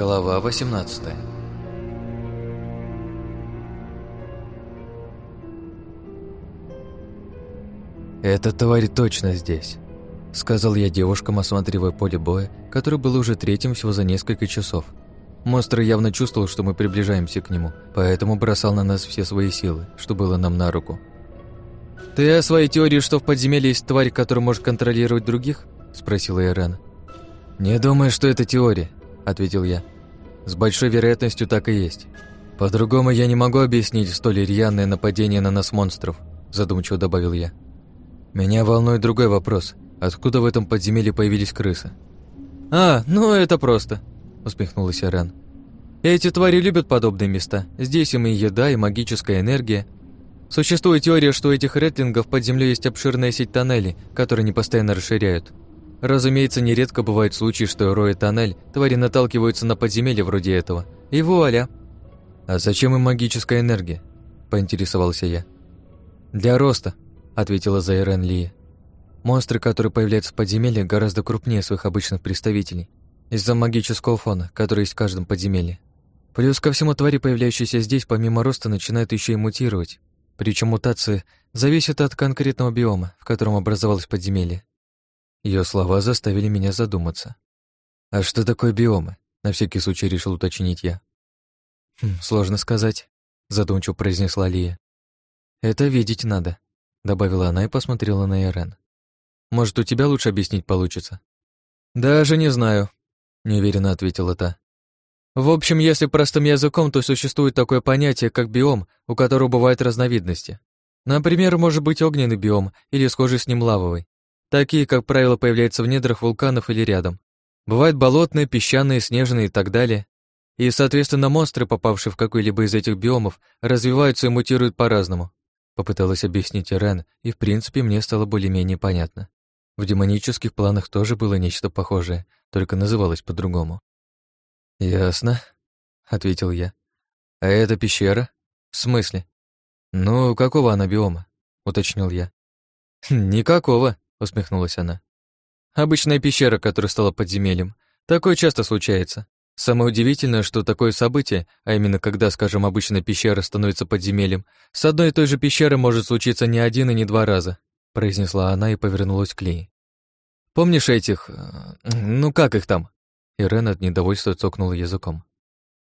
Глава 18 «Эта тварь точно здесь», — сказал я девушкам, осматривая поле боя, которое было уже третьим всего за несколько часов. Монстр явно чувствовал, что мы приближаемся к нему, поэтому бросал на нас все свои силы, что было нам на руку. «Ты о своей теории, что в подземелье есть тварь, которая может контролировать других?» — спросила Ирена. «Не думаю, что это теория», — ответил я. «С большой вероятностью так и есть. По-другому я не могу объяснить столь рьяное нападение на нас монстров», — задумчиво добавил я. «Меня волнует другой вопрос. Откуда в этом подземелье появились крысы?» «А, ну это просто», — усмехнулась Иран. «Эти твари любят подобные места. Здесь им и еда, и магическая энергия. Существует теория, что у этих ретлингов под землей есть обширная сеть тоннелей, которые они постоянно расширяют. Разумеется, нередко бывают случаи, что, роя тоннель, твари наталкиваются на подземелье вроде этого. И вуаля!» «А зачем им магическая энергия?» – поинтересовался я. «Для роста», – ответила Зайрен Ли. «Монстры, которые появляются в подземелье, гораздо крупнее своих обычных представителей из-за магического фона, который есть в каждом подземелье. Плюс ко всему твари, появляющиеся здесь, помимо роста, начинают еще и мутировать. Причем мутации зависят от конкретного биома, в котором образовалось подземелье. Ее слова заставили меня задуматься. «А что такое биомы?» — на всякий случай решил уточнить я. «Хм, «Сложно сказать», — задумчиво произнесла Лия. «Это видеть надо», — добавила она и посмотрела на Ирен. «Может, у тебя лучше объяснить получится?» «Даже не знаю», неуверенно ответила та. В общем, если простым языком, то существует такое понятие, как биом, у которого бывают разновидности. Например, может быть огненный биом или схожий с ним лавовый. Такие, как правило, появляются в недрах вулканов или рядом. Бывают болотные, песчаные, снежные и так далее. И, соответственно, монстры, попавшие в какой-либо из этих биомов, развиваются и мутируют по-разному. Попыталась объяснить Ирен, и в принципе мне стало более-менее понятно. В демонических планах тоже было нечто похожее, только называлось по-другому. «Ясно», — ответил я. «А это пещера? В смысле?» «Ну, какого она биома?» — уточнил я. «Никакого», — усмехнулась она. «Обычная пещера, которая стала подземельем. Такое часто случается. Самое удивительное, что такое событие, а именно когда, скажем, обычная пещера становится подземельем, с одной и той же пещеры может случиться не один и не два раза произнесла она и повернулась к Ли. «Помнишь этих... Э, ну как их там?» Ирен от недовольства цокнула языком.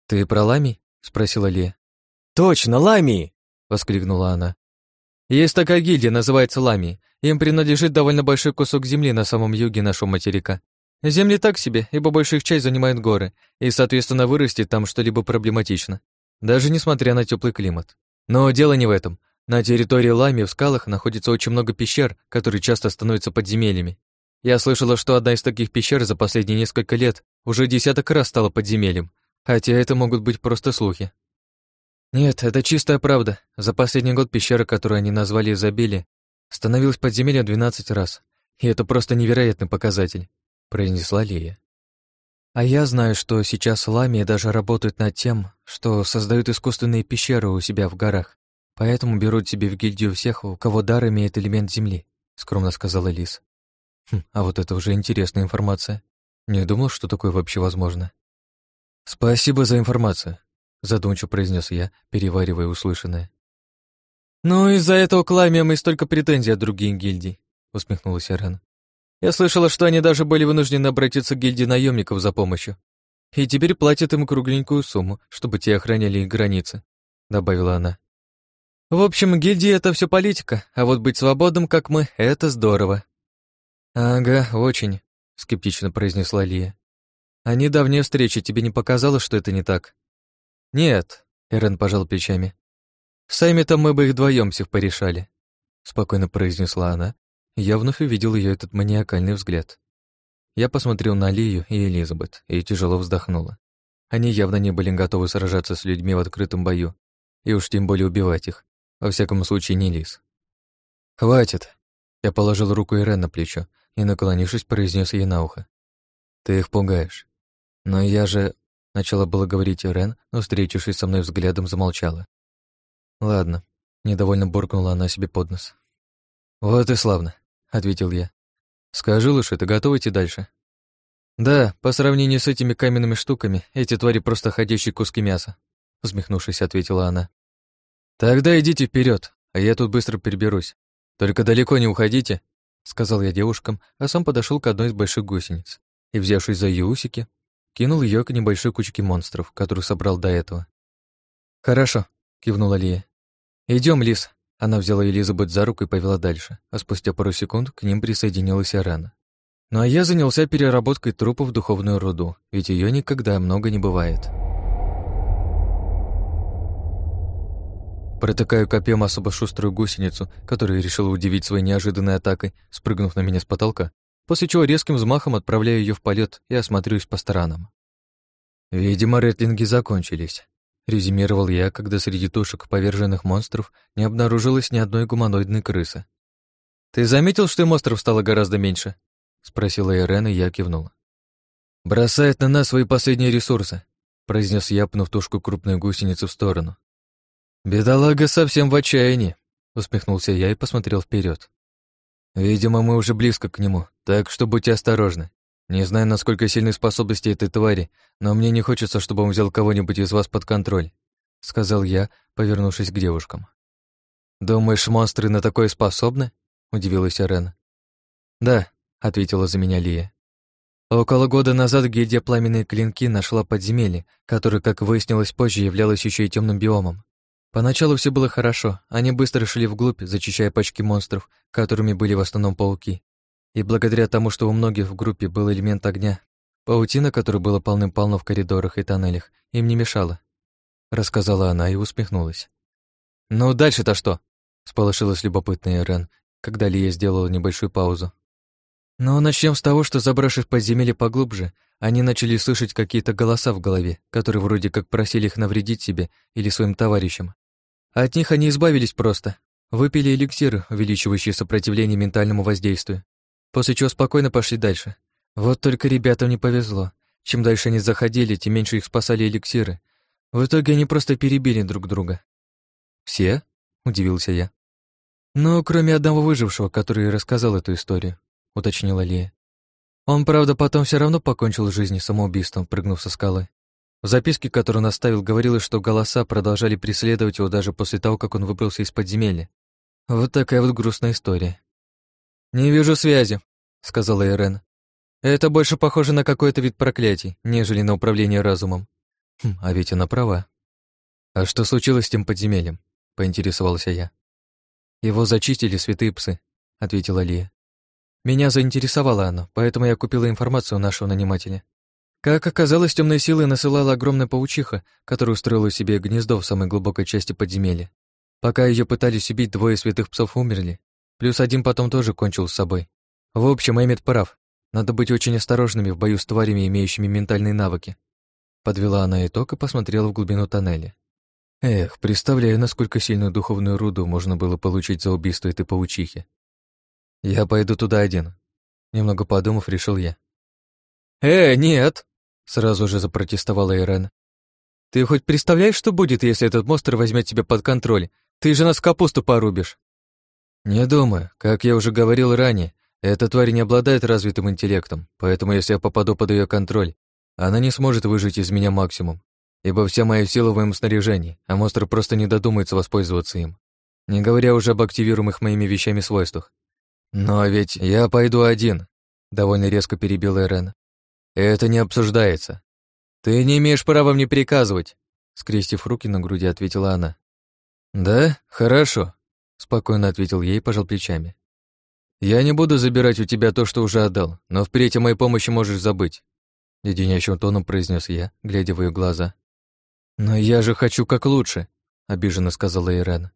«Ты про Лами?» — спросила Ли. «Точно, Лами!» — воскликнула она. «Есть такая гильдия, называется Лами. Им принадлежит довольно большой кусок земли на самом юге нашего материка. Земли так себе, ибо большую их часть занимают горы, и, соответственно, вырасти там что-либо проблематично, даже несмотря на теплый климат. Но дело не в этом. На территории Лами в скалах находится очень много пещер, которые часто становятся подземельями. Я слышала, что одна из таких пещер за последние несколько лет уже десяток раз стала подземельем, хотя это могут быть просто слухи. Нет, это чистая правда. За последний год пещера, которую они назвали изобилие, становилась подземельем 12 раз. И это просто невероятный показатель, произнесла Лия. А я знаю, что сейчас Ламии даже работают над тем, что создают искусственные пещеры у себя в горах, Поэтому берут себе в гильдию всех, у кого дар имеет элемент земли, скромно сказала Лис. Хм, а вот это уже интересная информация. Не думал, что такое вообще возможно. Спасибо за информацию, задумчиво произнес я, переваривая услышанное. Ну, из-за этого к и столько претензий от других гильдий, усмехнулась Аран. Я слышала, что они даже были вынуждены обратиться к гильдии наемников за помощью. И теперь платят им кругленькую сумму, чтобы те охраняли их границы, добавила она. В общем, гильдия — это все политика, а вот быть свободным, как мы, — это здорово. Ага, очень, — скептично произнесла Лия. А недавняя встреча тебе не показала, что это не так? Нет, — Эрен пожал плечами. Сами-то мы бы их вдвоем всех порешали, — спокойно произнесла она. Я вновь увидел ее этот маниакальный взгляд. Я посмотрел на Лию и Элизабет и тяжело вздохнула. Они явно не были готовы сражаться с людьми в открытом бою, и уж тем более убивать их. Во всяком случае, не лис. «Хватит!» Я положил руку Ирен на плечо и, наклонившись, произнес ей на ухо. «Ты их пугаешь». «Но я же...» — начала было говорить Ирен, но, встретившись со мной взглядом, замолчала. «Ладно», — недовольно буркнула она себе под нос. «Вот и славно», — ответил я. «Скажи лучше, ты готова идти дальше?» «Да, по сравнению с этими каменными штуками, эти твари просто ходящие куски мяса», усмехнувшись, ответила она. «Тогда идите вперед, а я тут быстро переберусь. Только далеко не уходите», сказал я девушкам, а сам подошел к одной из больших гусениц и, взявшись за ее усики, кинул ее к небольшой кучке монстров, которую собрал до этого. «Хорошо», — кивнула Лия. Идем, Лис». Она взяла Элизабет за руку и повела дальше, а спустя пару секунд к ним присоединилась Арана. Ну а я занялся переработкой трупов в духовную руду, ведь ее никогда много не бывает. Протыкаю копьем особо шуструю гусеницу, которая решила удивить своей неожиданной атакой, спрыгнув на меня с потолка, после чего резким взмахом отправляю ее в полет и осмотрюсь по сторонам. Видимо, ретлинги закончились. Резюмировал я, когда среди тушек поверженных монстров не обнаружилось ни одной гуманоидной крысы. «Ты заметил, что и монстров стало гораздо меньше?» — спросила Ирен, и я кивнула. «Бросает на нас свои последние ресурсы», — произнес я, пнув тушку крупной гусеницы в сторону. «Бедолага совсем в отчаянии», — усмехнулся я и посмотрел вперед. «Видимо, мы уже близко к нему, так что будьте осторожны. Не знаю, насколько сильны способности этой твари, но мне не хочется, чтобы он взял кого-нибудь из вас под контроль», — сказал я, повернувшись к девушкам. «Думаешь, монстры на такое способны?» — удивилась Арена. «Да», — ответила за меня Лия. Около года назад гильдия Пламенные Клинки нашла подземелье, которое, как выяснилось позже, являлось еще и темным биомом. Поначалу все было хорошо, они быстро шли вглубь, зачищая пачки монстров, которыми были в основном пауки. И благодаря тому, что у многих в группе был элемент огня, паутина, которая была полным-полно в коридорах и тоннелях, им не мешала. Рассказала она и усмехнулась. «Ну, дальше-то что?» — сполошилась любопытная Рен, когда Лия сделала небольшую паузу. «Ну, начнем с того, что, забравшись подземелье поглубже, они начали слышать какие-то голоса в голове, которые вроде как просили их навредить себе или своим товарищам. От них они избавились просто. Выпили эликсир, увеличивающий сопротивление ментальному воздействию после чего спокойно пошли дальше. Вот только ребятам не повезло. Чем дальше они заходили, тем меньше их спасали эликсиры. В итоге они просто перебили друг друга. «Все?» — удивился я. «Ну, кроме одного выжившего, который рассказал эту историю», — уточнила Лия. Он, правда, потом все равно покончил жизнь самоубийством, прыгнув со скалы. В записке, которую он оставил, говорилось, что голоса продолжали преследовать его даже после того, как он выбрался из подземелья. Вот такая вот грустная история. «Не вижу связи», — сказала Ирен. «Это больше похоже на какой-то вид проклятий, нежели на управление разумом». Хм, а ведь она права. «А что случилось с тем подземельем?» — поинтересовался я. «Его зачистили святые псы», — ответила Лия. «Меня заинтересовало оно, поэтому я купила информацию у нашего нанимателя. Как оказалось, темной силой насылала огромная паучиха, которая устроила себе гнездо в самой глубокой части подземелья. Пока ее пытались убить, двое святых псов умерли, Плюс один потом тоже кончил с собой. В общем, Эммет прав. Надо быть очень осторожными в бою с тварями, имеющими ментальные навыки. Подвела она итог и посмотрела в глубину тоннеля. Эх, представляю, насколько сильную духовную руду можно было получить за убийство этой паучихи. Я пойду туда один. Немного подумав, решил я. «Э, нет!» — сразу же запротестовала Ирен. «Ты хоть представляешь, что будет, если этот монстр возьмет тебя под контроль? Ты же нас капусту порубишь!» «Не думаю. Как я уже говорил ранее, эта тварь не обладает развитым интеллектом, поэтому если я попаду под ее контроль, она не сможет выжить из меня максимум, ибо вся моя сила в моем снаряжении, а монстр просто не додумается воспользоваться им, не говоря уже об активируемых моими вещами свойствах. Но ведь я пойду один», — довольно резко перебил Эрен. «Это не обсуждается. Ты не имеешь права мне приказывать», — скрестив руки на груди, ответила она. «Да? Хорошо спокойно ответил ей пожал плечами. Я не буду забирать у тебя то, что уже отдал, но впредь о моей помощи можешь забыть, леденящим тоном произнес я, глядя в ее глаза. Но я же хочу как лучше, обиженно сказала Ирена.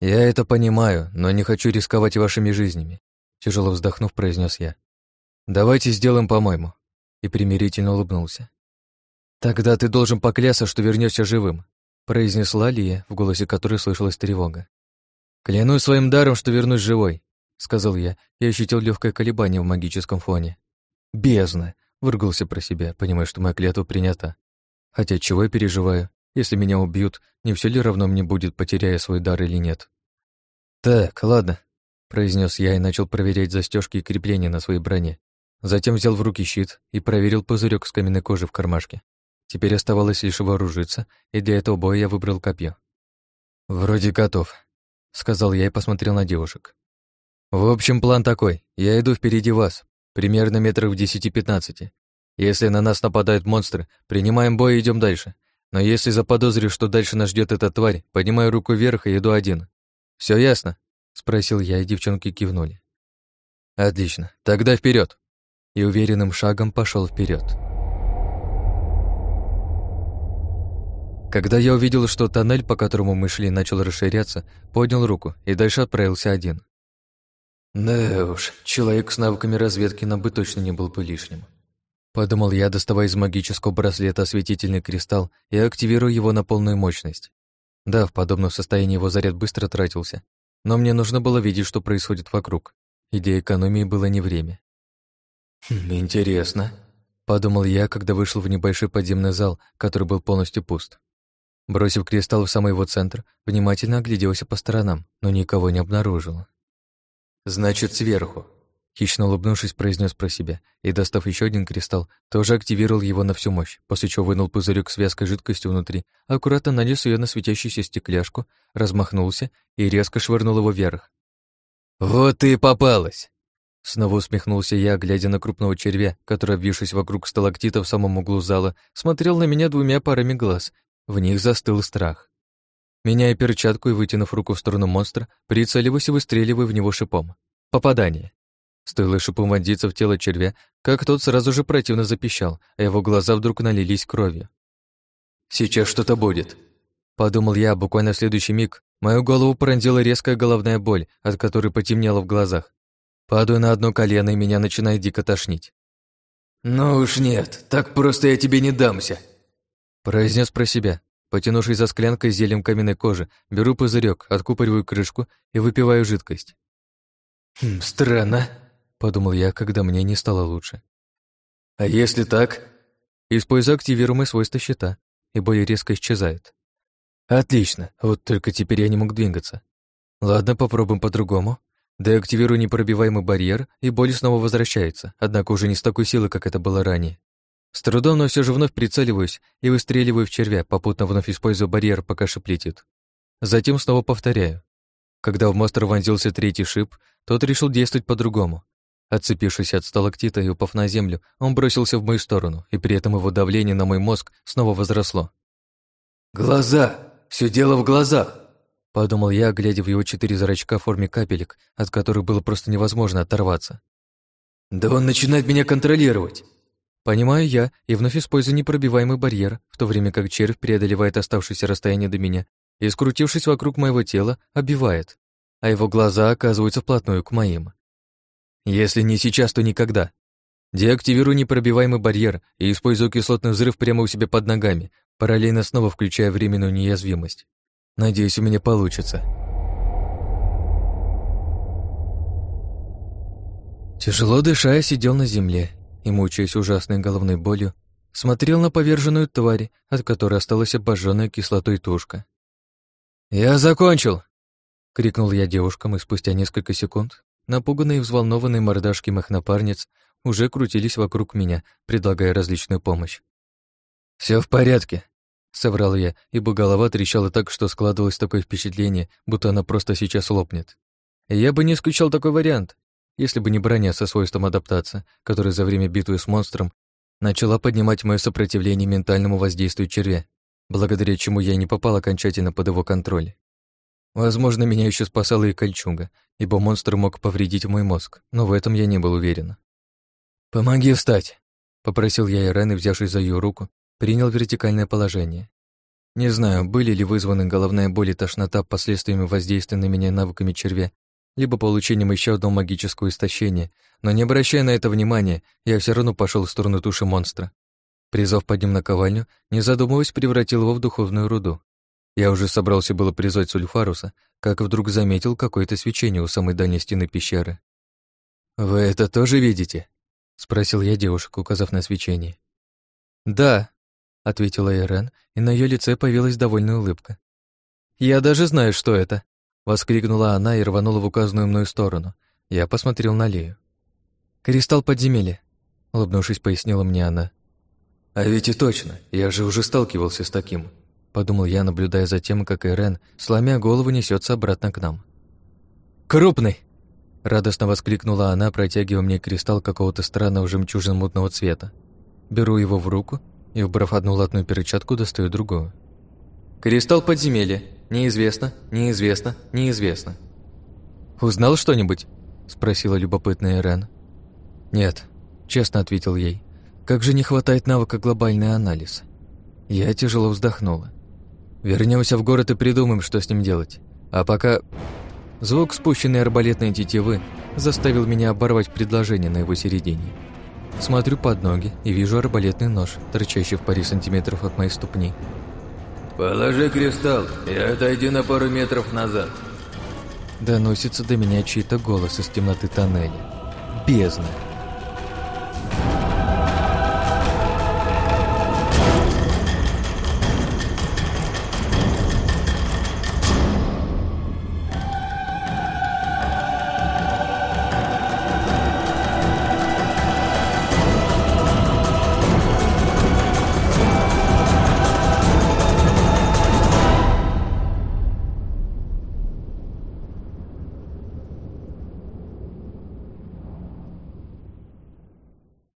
Я это понимаю, но не хочу рисковать вашими жизнями, тяжело вздохнув, произнес я. Давайте сделаем по-моему. И примирительно улыбнулся. Тогда ты должен поклясться, что вернешься живым, произнесла Лия, в голосе которой слышалась тревога. «Клянусь своим даром, что вернусь живой», — сказал я и ощутил легкое колебание в магическом фоне. «Бездна!» — выругался про себя, понимая, что моя клятва принята. Хотя чего я переживаю? Если меня убьют, не все ли равно мне будет, потеряя свой дар или нет? «Так, ладно», — произнес я и начал проверять застежки и крепления на своей броне, Затем взял в руки щит и проверил пузырек с каменной кожи в кармашке. Теперь оставалось лишь вооружиться, и для этого боя я выбрал копье. «Вроде готов», — сказал я и посмотрел на девушек. «В общем, план такой. Я иду впереди вас, примерно метров в десяти-пятнадцати. Если на нас нападают монстры, принимаем бой и идем дальше. Но если заподозрю, что дальше нас ждет эта тварь, поднимаю руку вверх и иду один. Все ясно?» — спросил я, и девчонки кивнули. «Отлично. Тогда вперед! И уверенным шагом пошел вперед. Когда я увидел, что тоннель, по которому мы шли, начал расширяться, поднял руку и дальше отправился один. Да уж, человек с навыками разведки нам бы точно не был бы лишним. Подумал я, доставая из магического браслета осветительный кристалл и активируя его на полную мощность. Да, в подобном состоянии его заряд быстро тратился, но мне нужно было видеть, что происходит вокруг. Идея экономии было не время. «Хм, «Интересно», — подумал я, когда вышел в небольшой подземный зал, который был полностью пуст. Бросив кристалл в самый его центр, внимательно огляделся по сторонам, но никого не обнаружил. «Значит, сверху», — хищно улыбнувшись, произнес про себя и, достав еще один кристалл, тоже активировал его на всю мощь, после чего вынул пузырек с вязкой жидкостью внутри, аккуратно нанес ее на светящуюся стекляшку, размахнулся и резко швырнул его вверх. «Вот ты и попалась!» Снова усмехнулся я, глядя на крупного червя, который, обвившись вокруг сталактита в самом углу зала, смотрел на меня двумя парами глаз. В них застыл страх. Меняя перчатку и вытянув руку в сторону монстра, прицеливаюсь и выстреливаю в него шипом. Попадание. Стоило шипом вонзиться в тело червя, как тот сразу же противно запищал, а его глаза вдруг налились кровью. «Сейчас что-то будет», — подумал я, буквально в следующий миг мою голову пронзила резкая головная боль, от которой потемнело в глазах. Падаю на одно колено, и меня начинает дико тошнить. «Ну уж нет, так просто я тебе не дамся», произнес про себя. Потянувшись за склянкой с зельем каменной кожи, беру пузырек, откупориваю крышку и выпиваю жидкость. «Хм, «Странно», — подумал я, когда мне не стало лучше. «А если так?» Использую активируемые свойства щита, и боль резко исчезает. «Отлично, вот только теперь я не мог двигаться. Ладно, попробуем по-другому. Деактивирую непробиваемый барьер, и боль снова возвращается, однако уже не с такой силой, как это было ранее. С трудом, но все же вновь прицеливаюсь и выстреливаю в червя, попутно вновь используя барьер, пока шип летит. Затем снова повторяю. Когда в монстр вонзился третий шип, тот решил действовать по-другому. Отцепившись от сталактита и упав на землю, он бросился в мою сторону, и при этом его давление на мой мозг снова возросло. «Глаза! Все дело в глазах!» Подумал я, глядя в его четыре зрачка в форме капелек, от которых было просто невозможно оторваться. «Да он начинает меня контролировать!» Понимаю я и вновь использую непробиваемый барьер, в то время как червь преодолевает оставшееся расстояние до меня и, скрутившись вокруг моего тела, оббивает, а его глаза оказываются вплотную к моим. Если не сейчас, то никогда. Деактивирую непробиваемый барьер и использую кислотный взрыв прямо у себя под ногами, параллельно снова включая временную неуязвимость. Надеюсь, у меня получится. Тяжело дыша, я сидел на земле и, мучаясь ужасной головной болью, смотрел на поверженную тварь, от которой осталась обожженная кислотой тушка. «Я закончил!» — крикнул я девушкам, и спустя несколько секунд напуганные и взволнованные мордашки моих напарниц уже крутились вокруг меня, предлагая различную помощь. Все в порядке», соврал я, ибо голова трещала так, что складывалось такое впечатление, будто она просто сейчас лопнет. я бы не исключал такой вариант, если бы не броня со свойством адаптации, которая за время битвы с монстром начала поднимать мое сопротивление ментальному воздействию червя, благодаря чему я не попал окончательно под его контроль. Возможно, меня еще спасала и кольчуга, ибо монстр мог повредить мой мозг, но в этом я не был уверен. «Помоги встать!» — попросил я Ирен, взявшись за ее руку, принял вертикальное положение. Не знаю, были ли вызваны головная боль и тошнота последствиями воздействия на меня навыками червя, либо получением еще одного магического истощения, но не обращая на это внимания, я все равно пошел в сторону туши монстра. Призов под ним наковальню, не задумываясь, превратил его в духовную руду. Я уже собрался было призвать Сульфаруса, как вдруг заметил какое-то свечение у самой дальней стены пещеры. «Вы это тоже видите?» — спросил я девушку, указав на свечение. «Да», ответила Ирен, и на ее лице появилась довольная улыбка. «Я даже знаю, что это!» Воскликнула она и рванула в указанную мною сторону. Я посмотрел на Лею. «Кристалл подземелья. улыбнувшись, пояснила мне она. «А ведь и точно, я же уже сталкивался с таким», подумал я, наблюдая за тем, как Ирен, сломя голову, несется обратно к нам. «Крупный!» Радостно воскликнула она, протягивая мне кристалл какого-то странного жемчужно-мутного цвета. Беру его в руку и, убрав одну латную перчатку, достаю другую. «Кристалл подземелья. Неизвестно, неизвестно, неизвестно». «Узнал что-нибудь?» — спросила любопытная Ирен. «Нет», — честно ответил ей. «Как же не хватает навыка глобальный анализ?» Я тяжело вздохнула. Вернемся в город и придумаем, что с ним делать. А пока Звук спущенной арбалетной тетивы заставил меня оборвать предложение на его середине. Смотрю под ноги и вижу арбалетный нож, торчащий в паре сантиметров от моей ступни. «Положи кристалл и отойди на пару метров назад». Доносится до меня чей-то голос из темноты тоннеля. «Бездна!»